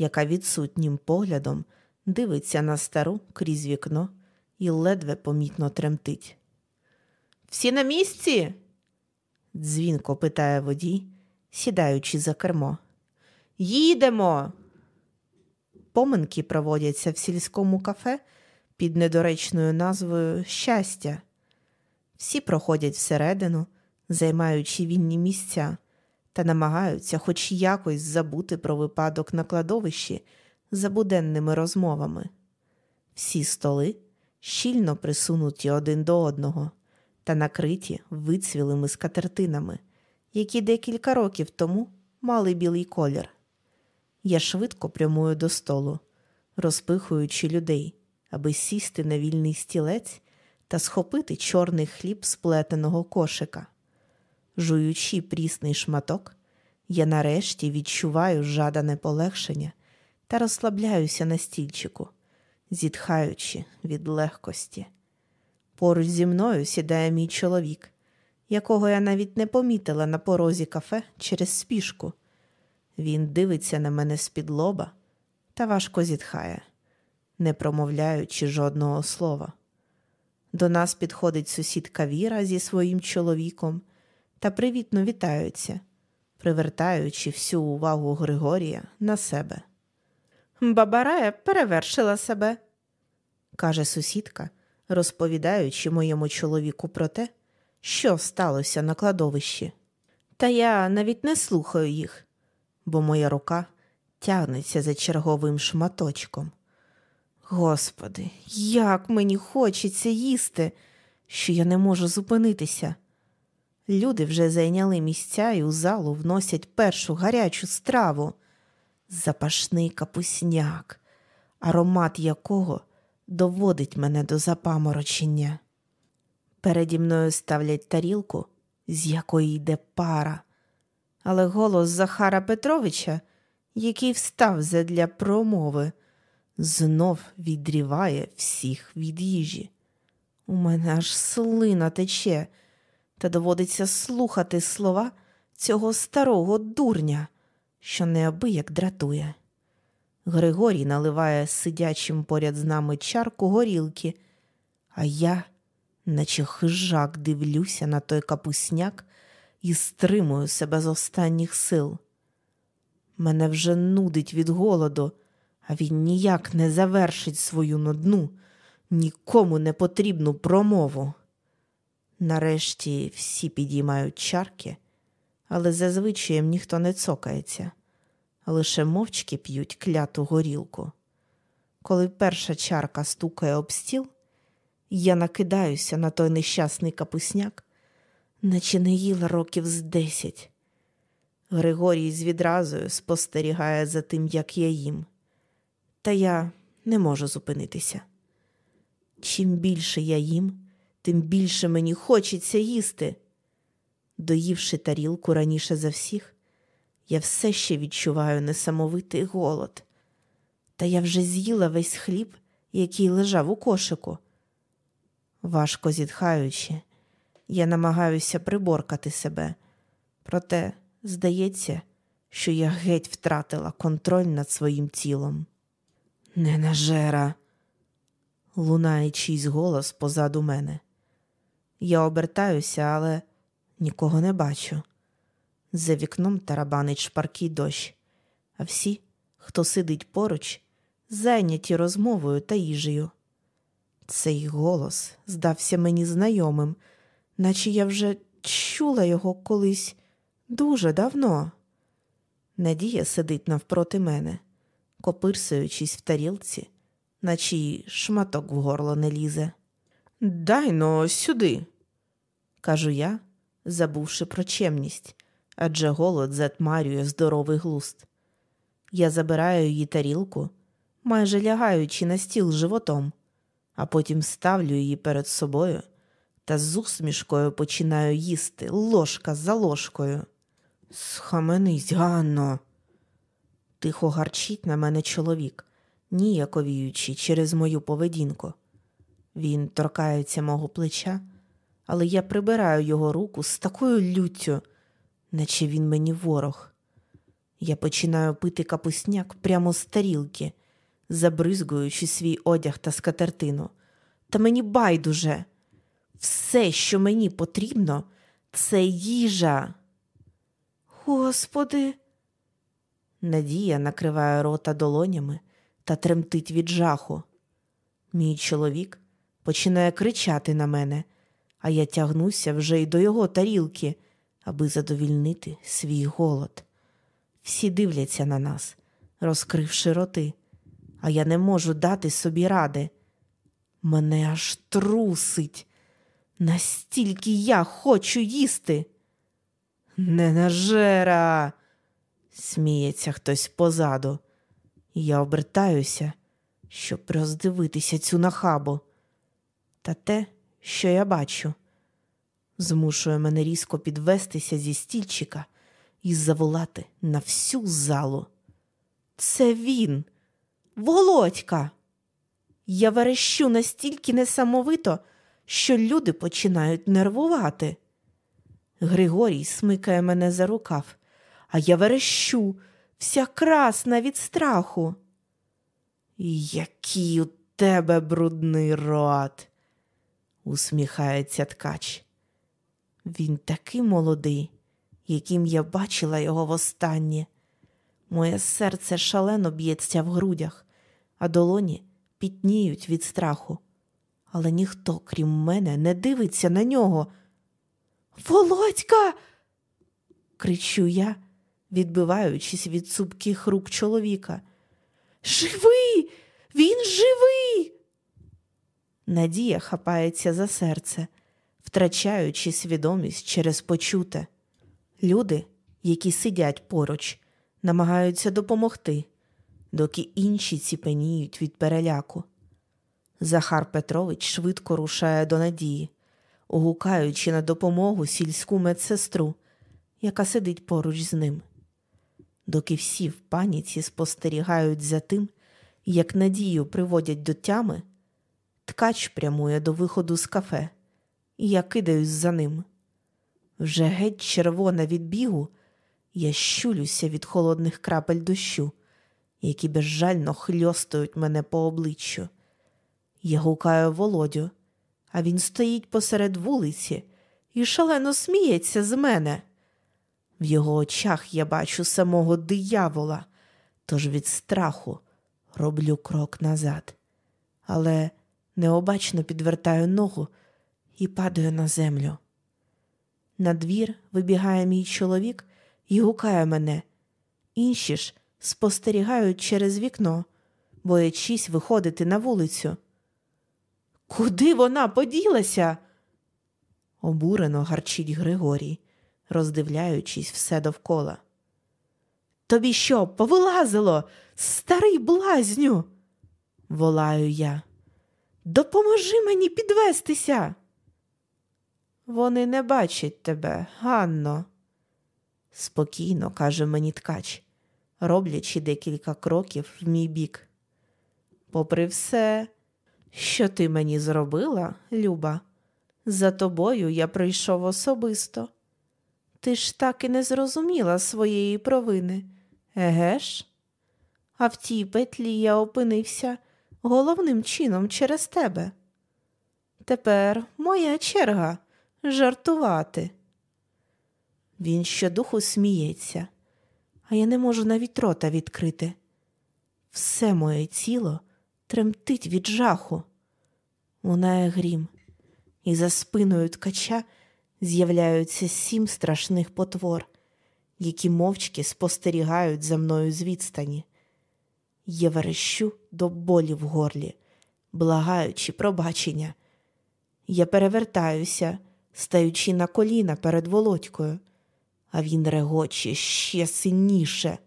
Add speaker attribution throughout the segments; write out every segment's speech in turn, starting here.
Speaker 1: яка відсутнім поглядом дивиться на стару крізь вікно і ледве помітно тремтить. Всі на місці? дзвінко питає водій, сідаючи за кермо. Їдемо. Поминки проводяться в сільському кафе під недоречною назвою Щастя. Всі проходять всередину, займаючи вільні місця, та намагаються хоч якось забути про випадок на кладовищі за буденними розмовами. Всі столи щільно присунуті один до одного та накриті вицвілими скатертинами, які декілька років тому мали білий колір. Я швидко прямую до столу, розпихуючи людей, аби сісти на вільний стілець та схопити чорний хліб з плетеного кошика. Жуючи прісний шматок, я нарешті відчуваю жадане полегшення та розслабляюся на стільчику, зітхаючи від легкості. Поруч зі мною сідає мій чоловік, якого я навіть не помітила на порозі кафе через спішку. Він дивиться на мене з-під лоба та важко зітхає, не промовляючи жодного слова. До нас підходить сусідка Віра зі своїм чоловіком та привітно вітаються, привертаючи всю увагу Григорія на себе. Бабарая перевершила себе, каже сусідка, розповідаючи моєму чоловіку про те, що сталося на кладовищі. Та я навіть не слухаю їх, бо моя рука тягнеться за черговим шматочком. Господи, як мені хочеться їсти, що я не можу зупинитися. Люди вже зайняли місця і у залу вносять першу гарячу страву, запашний капусняк, аромат якого доводить мене до запаморочення. Переді мною ставлять тарілку, з якої йде пара, але голос Захара Петровича, який встав задля промови, знов відріває всіх від їжі. У мене аж слина тече, та доводиться слухати слова цього старого дурня, що неабияк дратує. Григорій наливає сидячим поряд з нами чарку горілки, а я, наче хижак, дивлюся на той капусняк і стримую себе з останніх сил. Мене вже нудить від голоду, а він ніяк не завершить свою нудну, нікому не потрібну промову. Нарешті всі підіймають чарки, але зазвичай ніхто не цокається, лише мовчки п'ють кляту горілку. Коли перша чарка стукає об стіл, я накидаюся на той нещасний капусняк, наче не їла років з десять. Григорій з відразою спостерігає за тим, як я їм, та я не можу зупинитися. Чим більше я їм, тим більше мені хочеться їсти. Доївши тарілку раніше за всіх, я все ще відчуваю несамовитий голод. Та я вже з'їла весь хліб, який лежав у кошику. Важко зітхаючи, я намагаюся приборкати себе, проте здається, що я геть втратила контроль над своїм тілом. Ненажера, лунає чийсь голос позаду мене. Я обертаюся, але нікого не бачу. За вікном тарабанить шпаркий дощ, а всі, хто сидить поруч, зайняті розмовою та їжею. Цей голос здався мені знайомим, наче я вже чула його колись дуже давно. Надія сидить навпроти мене, копирсуючись в тарілці, наче й шматок в горло не лізе. Дай но сюди, кажу я, забувши про чемність, адже голод затмарює здоровий глуст. Я забираю її тарілку, майже лягаючи на стіл животом, а потім ставлю її перед собою та з усмішкою починаю їсти ложка за ложкою. Схаменись, Ганно, тихо гарчить на мене чоловік, ніяковіючи через мою поведінку. Він торкається мого плеча, але я прибираю його руку з такою люттю, наче він мені ворог. Я починаю пити капусняк прямо з тарілки, забризгуючи свій одяг та скатертину. Та мені байдуже. Все, що мені потрібно, це їжа. Господи. Надія накриває рота долонями та тремтить від жаху. Мій чоловік починає кричати на мене, а я тягнуся вже й до його тарілки, аби задовільнити свій голод. Всі дивляться на нас, розкривши роти, а я не можу дати собі ради. Мене аж трусить. Настільки я хочу їсти. Ненажера, сміється хтось позаду. Я обертаюся, щоб роздивитися цю нахабу. Та те, що я бачу, змушує мене різко підвестися зі стільчика і заволати на всю залу. Це він, Володька. Я верещу настільки несамовито, що люди починають нервувати. Григорій смикає мене за рукав, а я верещу, вся красна від страху. Який у тебе брудний рот, усміхається ткач. Він такий молодий, яким я бачила його востаннє. Моє серце шалено б'ється в грудях, а долоні пітніють від страху. Але ніхто, крім мене, не дивиться на нього. Володька. кричу я, відбиваючись від цупких рук чоловіка. Живий, він живий. Надія хапається за серце, втрачаючи свідомість через почуте. Люди, які сидять поруч, намагаються допомогти, доки інші ціпеніють від переляку. Захар Петрович швидко рушає до надії, гукаючи на допомогу сільську медсестру, яка сидить поруч з ним. Доки всі в паніці спостерігають за тим, як надію приводять до тями, ткач прямує до виходу з кафе, і я кидаюсь за ним. Вже геть червона від бігу, я щулюся від холодних крапель дощу, які безжально хльостують мене по обличчю. Я гукаю Володю, а він стоїть посеред вулиці і шалено сміється з мене. В його очах я бачу самого диявола, тож від страху роблю крок назад, але необачно підвертаю ногу і падаю на землю. На двір вибігає мій чоловік і гукає мене. Інші ж спостерігають через вікно, боячись виходити на вулицю. Куди вона поділася? обурено гарчить Григорій, роздивляючись все довкола. Тобі що, повилазило, старий блазню? волаю я. Допоможи мені підвестися. Вони не бачать тебе, Ганно, спокійно каже мені ткач, роблячи декілька кроків в мій бік. Попри все, що ти мені зробила, Люба, за тобою я прийшов особисто. Ти ж так і не зрозуміла своєї провини, еге ж? А в тій петлі я опинився головним чином через тебе. Тепер моя черга жартувати. Він щодуху сміється, а я не можу навіть рота відкрити. Все моє тіло тремтить від жаху. Лунає грім, і за спиною ткача з'являються сім страшних потвор, які мовчки спостерігають за мною з відстані. Я верещу до болі в горлі, благаючи пробачення. Я перевертаюся, стаючи на коліна перед володькою, а він регоче ще сильніше.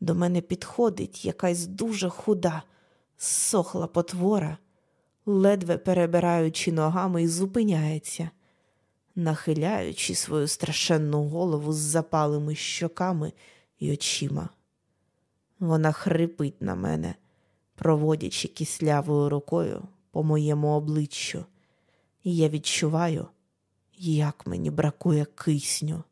Speaker 1: До мене підходить якась дуже худа, сохла потвора, ледве перебираючи ногами і зупиняється, нахиляючи свою страшенну голову з запалими щоками і очима. Вона хрипить на мене, проводячи кислявою рукою по моєму обличчю, і я відчуваю, як мені бракує кисню.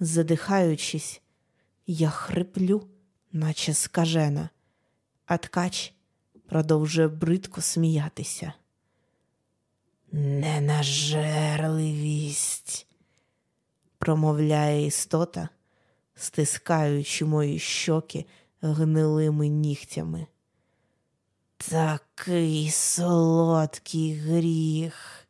Speaker 1: Задихаючись, Я хриплю, наче скажена, а ткач продовжує бридко сміятися. Ненажерливість, промовляє істота, стискаючи мої щоки гнилими нігтями. Такий солодкий гріх.